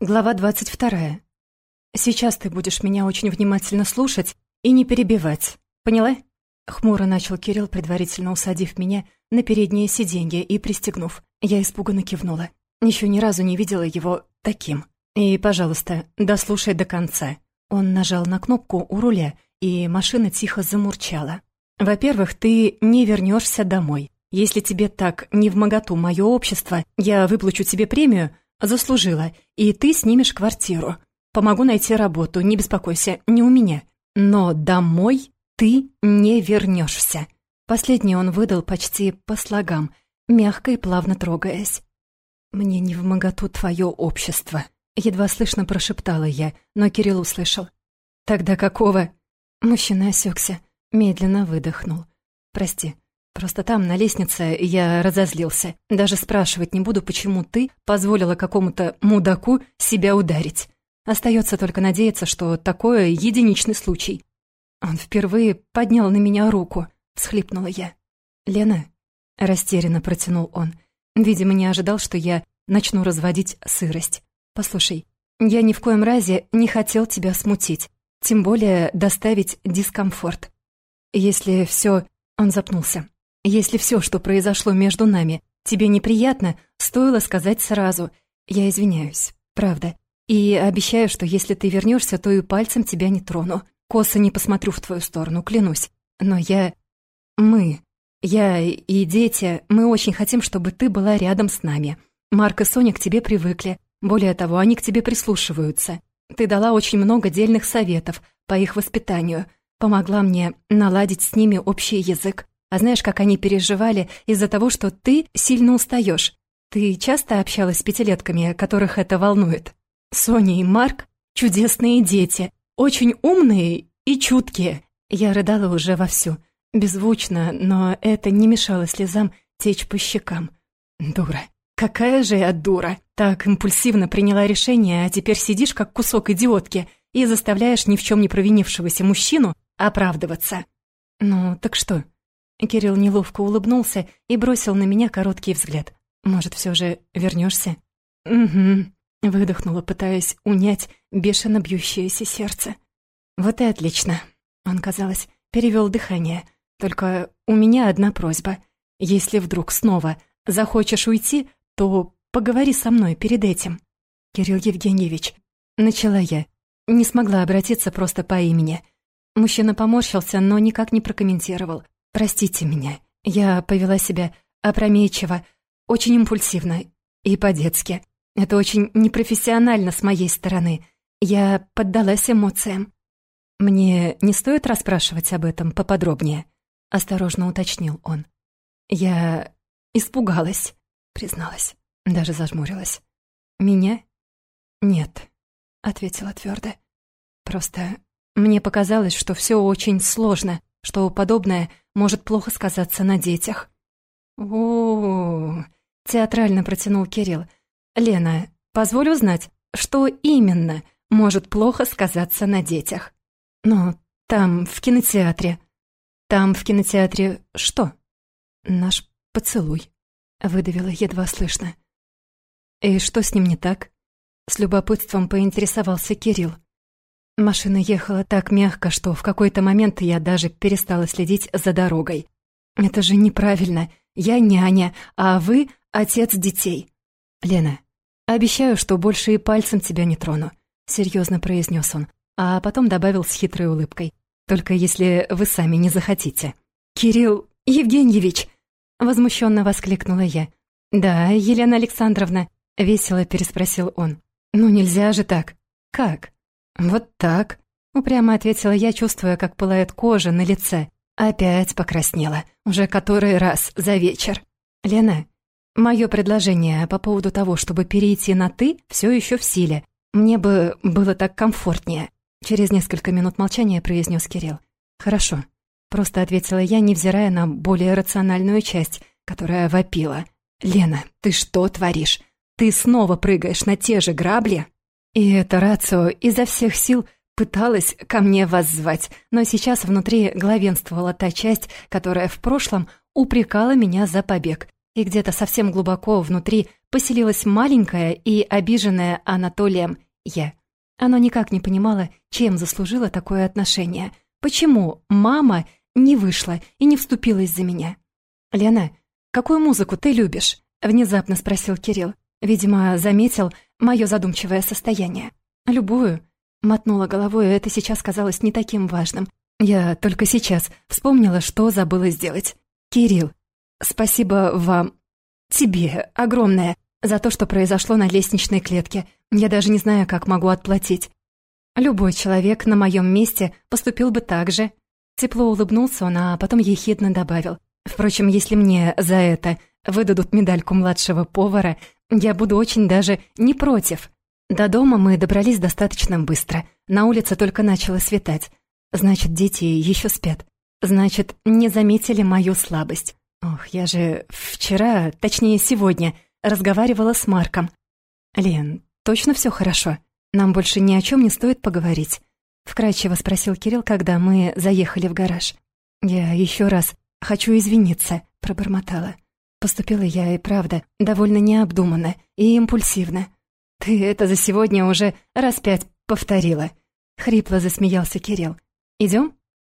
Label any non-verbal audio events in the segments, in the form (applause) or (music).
Глава двадцать вторая. Сейчас ты будешь меня очень внимательно слушать и не перебивать. Поняла? Хмуро начал Кирилл, предварительно усадив меня на переднее сиденье и пристегнув. Я испуганно кивнула. Еще ни разу не видела его таким. И, пожалуйста, дослушай до конца. Он нажал на кнопку у руля, и машина тихо замурчала. Во-первых, ты не вернешься домой. Если тебе так не в моготу мое общество, я выплачу тебе премию, Заслужила. И ты снимешь квартиру. Помогу найти работу, не беспокойся, не у меня. Но домой ты не вернешься. Последний он выдал почти по слогам, мягко и плавно трогаясь. «Мне не в моготу твое общество», — едва слышно прошептала я, но Кирилл услышал. «Тогда какого?» Мужчина осекся, медленно выдохнул. «Прости, Просто там, на лестнице, я разозлился. Даже спрашивать не буду, почему ты позволила какому-то мудаку себя ударить. Остается только надеяться, что такое единичный случай. Он впервые поднял на меня руку, всхлипнула я. «Лена?» — растерянно протянул он. Видимо, не ожидал, что я начну разводить сырость. «Послушай, я ни в коем разе не хотел тебя смутить, тем более доставить дискомфорт. Если все...» Он запнулся. Если все, что произошло между нами, тебе неприятно, стоило сказать сразу. Я извиняюсь, правда. И обещаю, что если ты вернешься, то и пальцем тебя не трону. Косо не посмотрю в твою сторону, клянусь. Но я... Мы... Я и дети, мы очень хотим, чтобы ты была рядом с нами. Марк и Соня к тебе привыкли. Более того, они к тебе прислушиваются. Ты дала очень много дельных советов по их воспитанию. Помогла мне наладить с ними общий язык. А знаешь, как они переживали из-за того, что ты сильно устаешь? Ты часто общалась с пятилетками, которых это волнует? Соня и Марк — чудесные дети, очень умные и чуткие. Я рыдала уже вовсю, беззвучно, но это не мешало слезам течь по щекам. Дура. Какая же я дура! Так импульсивно приняла решение, а теперь сидишь как кусок идиотки и заставляешь ни в чем не провинившегося мужчину оправдываться. Ну, так что? Кирилл неловко улыбнулся и бросил на меня короткий взгляд. «Может, все же вернешься? «Угу», — выдохнула, пытаясь унять бешено бьющееся сердце. «Вот и отлично». Он, казалось, перевел дыхание. «Только у меня одна просьба. Если вдруг снова захочешь уйти, то поговори со мной перед этим». «Кирилл Евгеньевич», — начала я, не смогла обратиться просто по имени. Мужчина поморщился, но никак не прокомментировал. Простите меня, я повела себя опрометчиво, очень импульсивно и по-детски. Это очень непрофессионально с моей стороны. Я поддалась эмоциям. Мне не стоит расспрашивать об этом поподробнее, осторожно уточнил он. Я испугалась, призналась, даже зажмурилась. Меня? Нет, ответила твердо. Просто мне показалось, что все очень сложно, что подобное может плохо сказаться на детях. О, театрально протянул Кирилл. Лена, позволь узнать, что именно может плохо сказаться на детях? Ну, там, в кинотеатре. Там, в кинотеатре, что? Наш поцелуй, выдавила едва слышно. И что с ним не так? С любопытством поинтересовался Кирилл. Машина ехала так мягко, что в какой-то момент я даже перестала следить за дорогой. «Это же неправильно. Я няня, а вы — отец детей». «Лена, обещаю, что больше и пальцем тебя не трону», — серьезно произнес он, а потом добавил с хитрой улыбкой. «Только если вы сами не захотите». «Кирилл Евгеньевич!» — возмущенно воскликнула я. «Да, Елена Александровна», — весело переспросил он. «Ну нельзя же так». «Как?» «Вот так», — упрямо ответила я, чувствуя, как пылает кожа на лице. Опять покраснела, уже который раз за вечер. «Лена, мое предложение по поводу того, чтобы перейти на «ты», все еще в силе. Мне бы было так комфортнее», — через несколько минут молчания произнес Кирилл. «Хорошо», — просто ответила я, невзирая на более рациональную часть, которая вопила. «Лена, ты что творишь? Ты снова прыгаешь на те же грабли?» И это рацио изо всех сил пыталась ко мне воззвать, но сейчас внутри главенствовала та часть, которая в прошлом упрекала меня за побег. и где-то совсем глубоко внутри поселилась маленькая и обиженная Анатолием я. Оно никак не понимало, чем заслужило такое отношение. Почему мама не вышла и не вступилась за меня? «Лена, какую музыку ты любишь?» — внезапно спросил Кирилл. Видимо, заметил мое задумчивое состояние. «Любую», — мотнула головой, это сейчас казалось не таким важным. Я только сейчас вспомнила, что забыла сделать. «Кирилл, спасибо вам, тебе, огромное, за то, что произошло на лестничной клетке. Я даже не знаю, как могу отплатить. Любой человек на моем месте поступил бы так же». Тепло улыбнулся он, а потом ехидно добавил. «Впрочем, если мне за это выдадут медальку младшего повара, я буду очень даже не против. До дома мы добрались достаточно быстро. На улице только начало светать. Значит, дети еще спят. Значит, не заметили мою слабость. Ох, я же вчера, точнее сегодня, разговаривала с Марком. «Лен, точно все хорошо? Нам больше ни о чем не стоит поговорить?» Вкрадчиво спросил Кирилл, когда мы заехали в гараж. «Я еще раз хочу извиниться», — пробормотала. Поступила я и правда довольно необдуманно и импульсивно. «Ты это за сегодня уже раз пять повторила», — хрипло засмеялся Кирилл. «Идем?»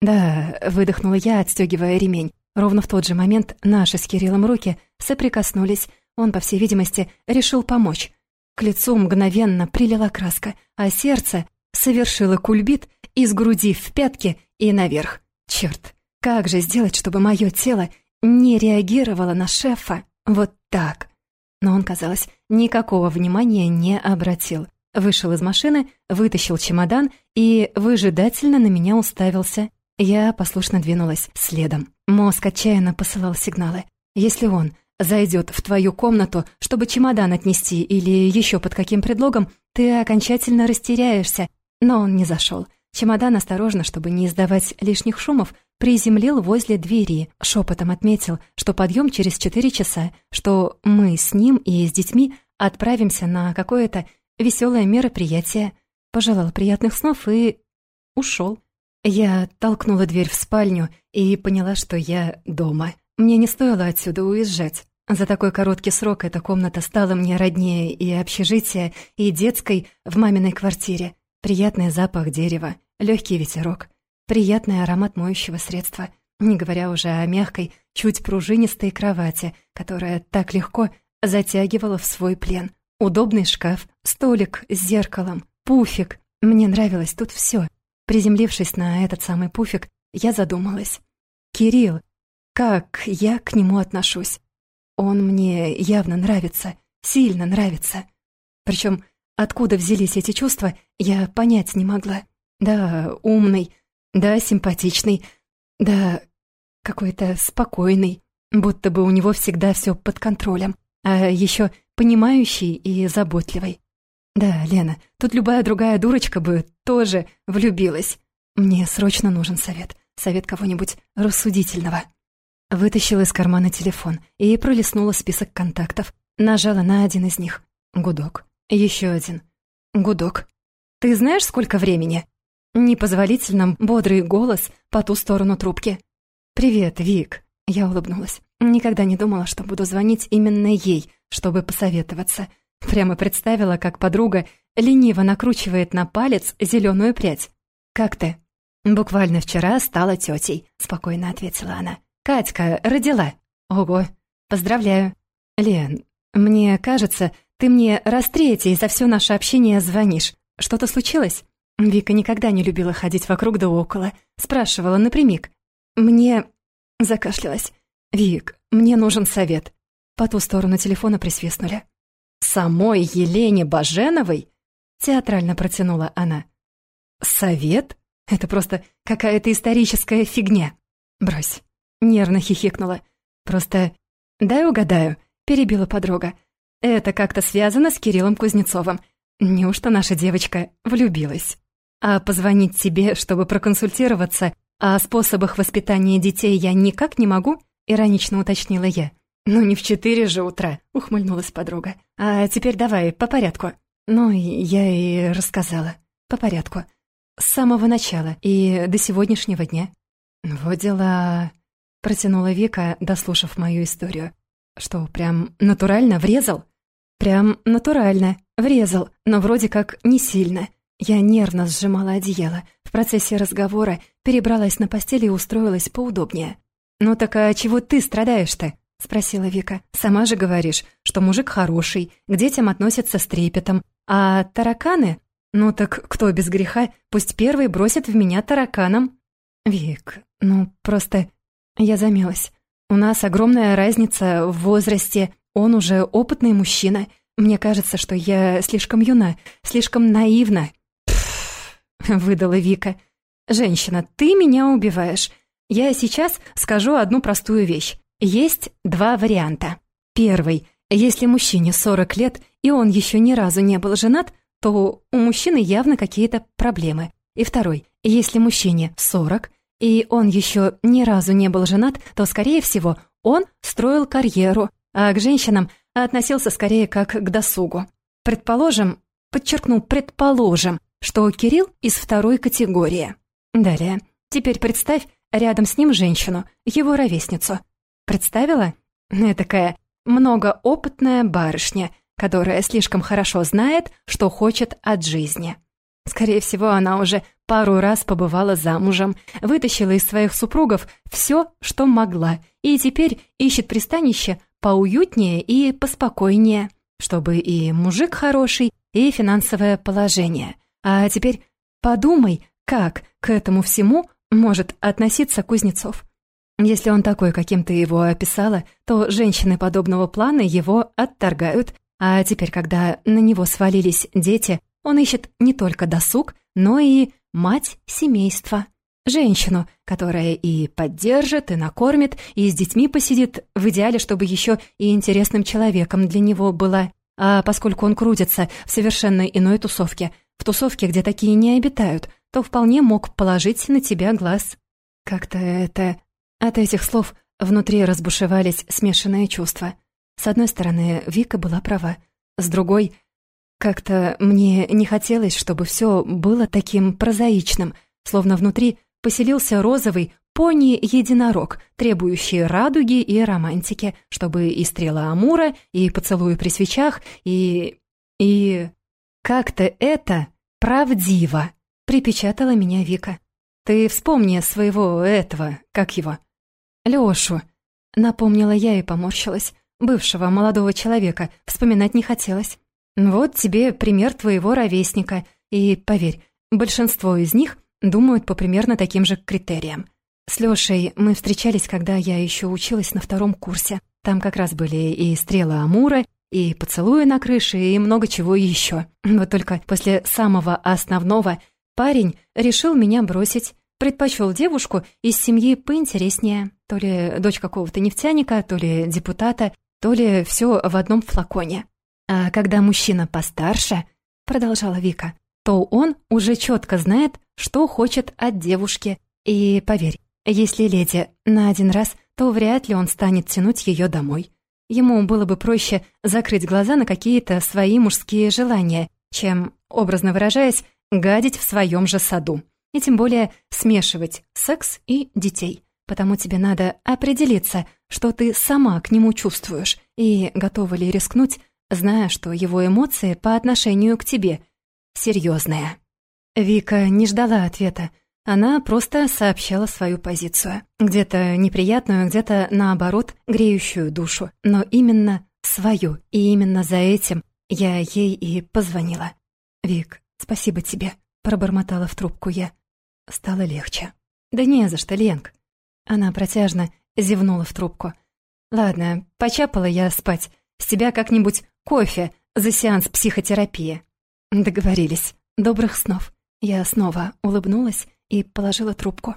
«Да», — выдохнула я, отстегивая ремень. Ровно в тот же момент наши с Кириллом руки соприкоснулись. Он, по всей видимости, решил помочь. К лицу мгновенно прилила краска, а сердце совершило кульбит из груди в пятки и наверх. Черт, как же сделать, чтобы мое тело не реагировала на шефа вот так. Но он, казалось, никакого внимания не обратил. Вышел из машины, вытащил чемодан и выжидательно на меня уставился. Я послушно двинулась следом. Мозг отчаянно посылал сигналы. Если он зайдет в твою комнату, чтобы чемодан отнести или еще под каким предлогом, ты окончательно растеряешься. Но он не зашел. Чемодан осторожно, чтобы не издавать лишних шумов, приземлил возле двери, шепотом отметил, что подъем через четыре часа, что мы с ним и с детьми отправимся на какое-то веселое мероприятие, пожелал приятных снов и ушел. Я толкнула дверь в спальню и поняла, что я дома. Мне не стоило отсюда уезжать. За такой короткий срок эта комната стала мне роднее и общежития, и детской в маминой квартире. Приятный запах дерева, легкий ветерок, приятный аромат моющего средства, не говоря уже о мягкой, чуть пружинистой кровати, которая так легко затягивала в свой плен. Удобный шкаф, столик с зеркалом, пуфик. Мне нравилось тут все. Приземлившись на этот самый пуфик, я задумалась. «Кирилл, как я к нему отношусь? Он мне явно нравится, сильно нравится. Причем откуда взялись эти чувства, я понять не могла. Да, умный, да, симпатичный, да, какой-то спокойный, будто бы у него всегда все под контролем, а еще понимающий и заботливый. Да, Лена, тут любая другая дурочка бы тоже влюбилась. Мне срочно нужен совет, совет кого-нибудь рассудительного. Вытащила из кармана телефон и пролистнула список контактов, нажала на один из них. Гудок. Еще один. Гудок. «Ты знаешь, сколько времени?» Непозволительно бодрый голос по ту сторону трубки. «Привет, Вик», — я улыбнулась. Никогда не думала, что буду звонить именно ей, чтобы посоветоваться. Прямо представила, как подруга лениво накручивает на палец зеленую прядь. «Как ты?» «Буквально вчера стала тетей», — спокойно ответила она. «Катька родила». «Ого, поздравляю». «Лен, мне кажется, ты мне раз третий за все наше общение звонишь. Что-то случилось?» Вика никогда не любила ходить вокруг да около. Спрашивала напрямик. «Мне...» Закашлялась. «Вик, мне нужен совет». По ту сторону телефона присвистнули. «Самой Елене Баженовой?» Театрально протянула она. «Совет? Это просто какая-то историческая фигня». «Брось». Нервно хихикнула. «Просто... Дай угадаю», — перебила подруга. «Это как-то связано с Кириллом Кузнецовым. Неужто наша девочка влюбилась?» А позвонить тебе, чтобы проконсультироваться о способах воспитания детей я никак не могу?» — иронично уточнила я. «Ну не в четыре же утра», — ухмыльнулась подруга. «А теперь давай, по порядку». Ну, я и рассказала. По порядку. С самого начала и до сегодняшнего дня. «Вот дела...» — протянула Вика, дослушав мою историю. Что, прям натурально врезал? Прям натурально врезал, но вроде как не сильно. Я нервно сжимала одеяло. В процессе разговора перебралась на постель и устроилась поудобнее. «Ну так а чего ты страдаешь-то?» — спросила Вика. «Сама же говоришь, что мужик хороший, к детям относится с трепетом. А тараканы? Ну так кто без греха, пусть первый бросит в меня тараканом». «Вик, ну просто...» Я замялась. «У нас огромная разница в возрасте. Он уже опытный мужчина. Мне кажется, что я слишком юна, слишком наивна». (laughs) выдала Вика. «Женщина, ты меня убиваешь. Я сейчас скажу одну простую вещь. Есть два варианта. Первый. Если мужчине 40 лет, и он еще ни разу не был женат, то у мужчины явно какие-то проблемы. И второй. Если мужчине 40, и он еще ни разу не был женат, то, скорее всего, он строил карьеру, а к женщинам относился скорее как к досугу. Предположим, подчеркну, предположим, что Кирилл из второй категории. Далее. Теперь представь рядом с ним женщину, его ровесницу. Представила? Такая многоопытная барышня, которая слишком хорошо знает, что хочет от жизни. Скорее всего, она уже пару раз побывала замужем, вытащила из своих супругов все, что могла, и теперь ищет пристанище поуютнее и поспокойнее, чтобы и мужик хороший, и финансовое положение. А теперь подумай, как к этому всему может относиться Кузнецов. Если он такой, каким ты его описала, то женщины подобного плана его отторгают, а теперь, когда на него свалились дети, он ищет не только досуг, но и мать семейства. Женщину, которая и поддержит, и накормит, и с детьми посидит, в идеале, чтобы еще и интересным человеком для него была. А поскольку он крутится в совершенно иной тусовке, в тусовке, где такие не обитают, то вполне мог положить на тебя глаз. Как-то это... От этих слов внутри разбушевались смешанные чувства. С одной стороны, Вика была права. С другой, как-то мне не хотелось, чтобы все было таким прозаичным, словно внутри поселился розовый пони-единорог, требующий радуги и романтики, чтобы и стрела Амура, и поцелуи при свечах, и... и... Как-то это правдиво, припечатала меня Вика. Ты вспомни своего этого, как его? Лёшу. Напомнила я и поморщилась. Бывшего молодого человека вспоминать не хотелось. Вот тебе пример твоего ровесника. И, поверь, большинство из них думают по примерно таким же критериям. С Лёшей мы встречались, когда я еще училась на втором курсе. Там как раз были и стрелы Амура, и поцелуи на крыше, и много чего еще. (laughs) Вот только после самого основного парень решил меня бросить, предпочел девушку из семьи поинтереснее. То ли дочь какого-то нефтяника, то ли депутата, то ли все в одном флаконе. А когда мужчина постарше, продолжала Вика, то он уже четко знает, что хочет от девушки. И поверь, если леди на один раз, то вряд ли он станет тянуть ее домой. Ему было бы проще закрыть глаза на какие-то свои мужские желания, чем, образно выражаясь, гадить в своем же саду. И тем более смешивать секс и детей. Потому тебе надо определиться, что ты сама к нему чувствуешь, и готова ли рискнуть, зная, что его эмоции по отношению к тебе серьезные. Вика не ждала ответа. Она просто сообщала свою позицию. Где-то неприятную, где-то, наоборот, греющую душу. Но именно свою. И именно за этим я ей и позвонила. «Вик, спасибо тебе», — пробормотала в трубку я. Стало легче. «Да не за что, Ленк». Она протяжно зевнула в трубку. «Ладно, почапала я спать. С тебя как-нибудь кофе за сеанс психотерапии». Договорились. Добрых снов. Я снова улыбнулась и положила трубку.